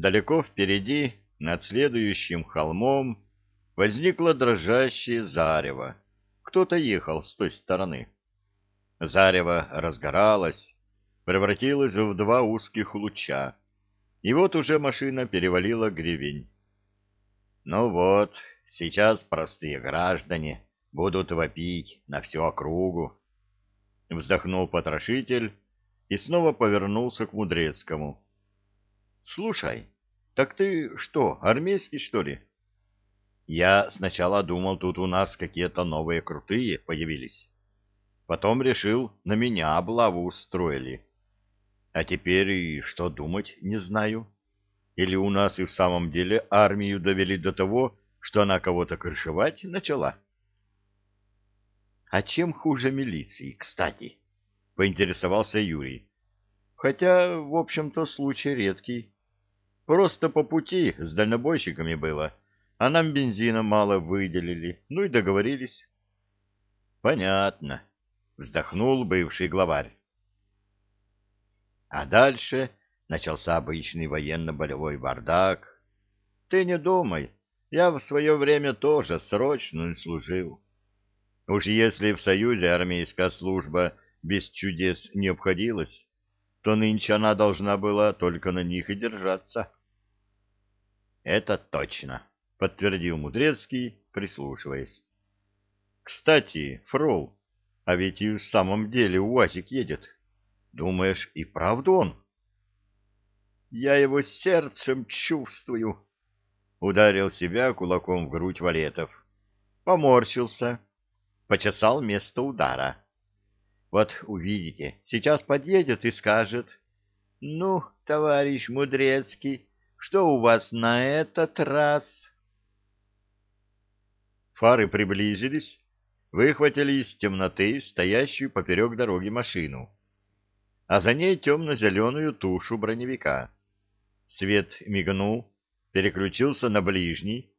Далеко впереди, над следующим холмом, возникло дрожащее зарево. Кто-то ехал с той стороны. Зарево разгоралось, превратилось в два узких луча, и вот уже машина перевалила гребень. Ну вот, сейчас простые граждане будут вопить на всю округу. Вздохнул потрошитель и снова повернулся к Мудрецкому. — Слушай, так ты что, армейский, что ли? Я сначала думал, тут у нас какие-то новые крутые появились. Потом решил, на меня облаву устроили. А теперь и что думать, не знаю. Или у нас и в самом деле армию довели до того, что она кого-то крышевать начала? — А чем хуже милиции, кстати? — поинтересовался Юрий. — Хотя, в общем-то, случай редкий. Просто по пути с дальнобойщиками было, а нам бензина мало выделили, ну и договорились. — Понятно, — вздохнул бывший главарь. А дальше начался обычный военно-болевой бардак. Ты не думай, я в свое время тоже срочно служил. Уж если в Союзе армейская служба без чудес не обходилась, то нынче она должна была только на них и держаться. — Это точно, — подтвердил Мудрецкий, прислушиваясь. — Кстати, Фрол, а ведь и в самом деле УАЗик едет. Думаешь, и правду он? — Я его сердцем чувствую, — ударил себя кулаком в грудь Валетов. Поморщился, почесал место удара. Вот увидите, сейчас подъедет и скажет, «Ну, товарищ Мудрецкий, что у вас на этот раз? Фары приблизились, выхватили из темноты стоящую поперек дороги машину, а за ней темно-зеленую тушу броневика. Свет мигнул, переключился на ближний,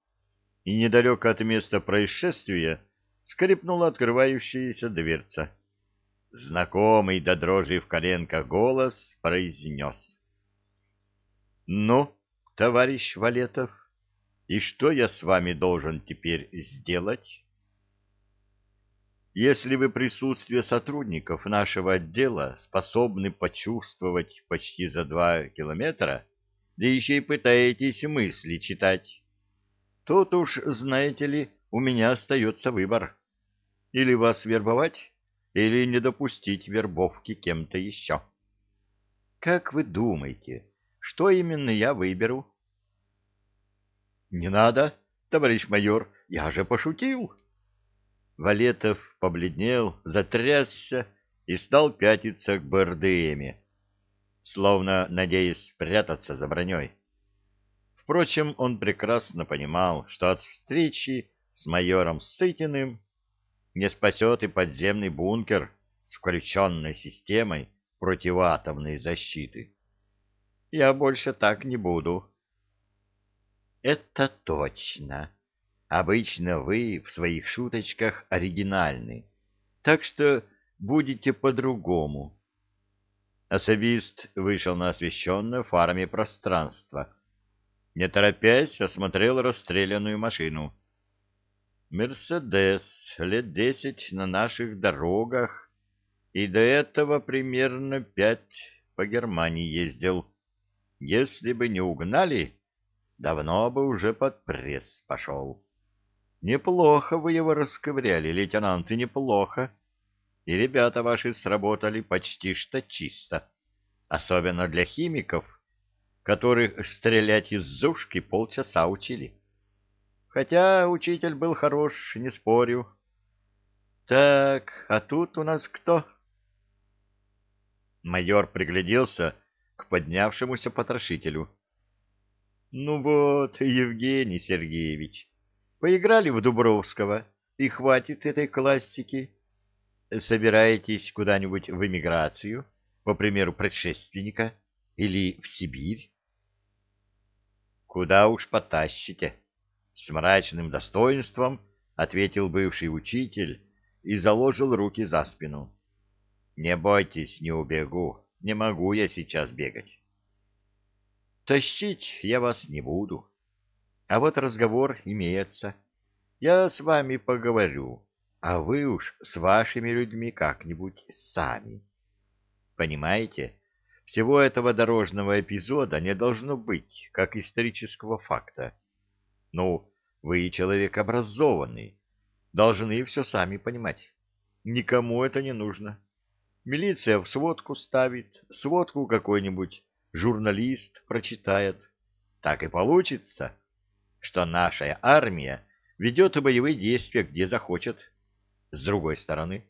и недалеко от места происшествия скрипнула открывающаяся дверца. Знакомый до дрожи в коленках голос произнес. — Ну, товарищ Валетов, и что я с вами должен теперь сделать? Если вы присутствие сотрудников нашего отдела способны почувствовать почти за два километра, да еще и пытаетесь мысли читать, тут уж, знаете ли, у меня остается выбор. Или вас вербовать, или не допустить вербовки кем-то еще. Как вы думаете, что именно я выберу? Не надо, товарищ майор, я же пошутил. Валетов побледнел, затрясся и стал пятиться к БРДМе, словно надеясь спрятаться за броней. Впрочем, он прекрасно понимал, что от встречи с майором Сытиным не спасет и подземный бункер с включенной системой противоатомной защиты. Я больше так не буду. Это точно. Обычно вы в своих шуточках оригинальны, так что будете по-другому. Особист вышел на освещенное фарами пространство. Не торопясь, осмотрел расстрелянную машину. «Мерседес, лет десять на наших дорогах, и до этого примерно пять по Германии ездил. Если бы не угнали, давно бы уже под пресс пошел. Неплохо вы его расковыряли, лейтенант, и неплохо. И ребята ваши сработали почти что чисто. Особенно для химиков, которых стрелять из зушки полчаса учили. Хотя учитель был хорош, не спорю. Так, а тут у нас кто? Майор пригляделся к поднявшемуся потрошителю. Ну вот, Евгений Сергеевич, поиграли в Дубровского, и хватит этой классики. Собираетесь куда-нибудь в эмиграцию, по примеру предшественника, или в Сибирь? Куда уж потащите? С мрачным достоинством ответил бывший учитель и заложил руки за спину. Не бойтесь, не убегу, не могу я сейчас бегать. Тащить я вас не буду. А вот разговор имеется. Я с вами поговорю, а вы уж с вашими людьми как-нибудь сами. Понимаете, всего этого дорожного эпизода не должно быть, как исторического факта. Ну, вы человек образованный, должны все сами понимать. Никому это не нужно. Милиция в сводку ставит, сводку какой-нибудь журналист прочитает. Так и получится, что наша армия ведет боевые действия где захочет. С другой стороны,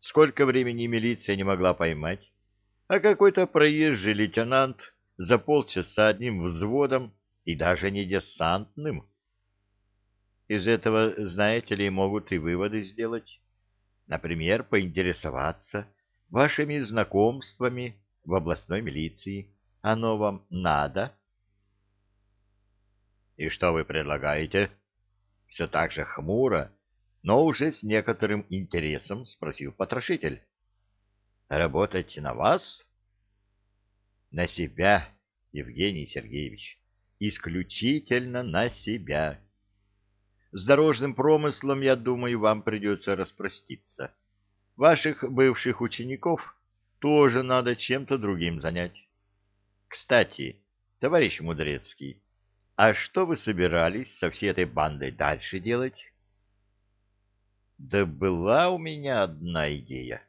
сколько времени милиция не могла поймать, а какой-то проезжий лейтенант за полчаса одним взводом и даже не десантным. Из этого, знаете ли, могут и выводы сделать. Например, поинтересоваться вашими знакомствами в областной милиции. Оно вам надо? — И что вы предлагаете? — все так же хмуро, но уже с некоторым интересом спросил потрошитель. — Работать на вас? — На себя, Евгений Сергеевич, исключительно на себя. С дорожным промыслом, я думаю, вам придется распроститься. Ваших бывших учеников тоже надо чем-то другим занять. Кстати, товарищ Мудрецкий, а что вы собирались со всей этой бандой дальше делать? Да была у меня одна идея.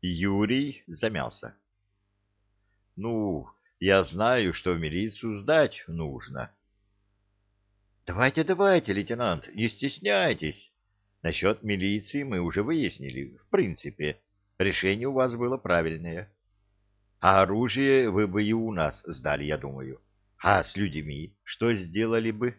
Юрий замялся. Ну, я знаю, что в милицию сдать нужно. Давайте, давайте, лейтенант, не стесняйтесь. Насчет милиции мы уже выяснили. В принципе, решение у вас было правильное. А оружие вы бы и у нас сдали, я думаю. А с людьми что сделали бы?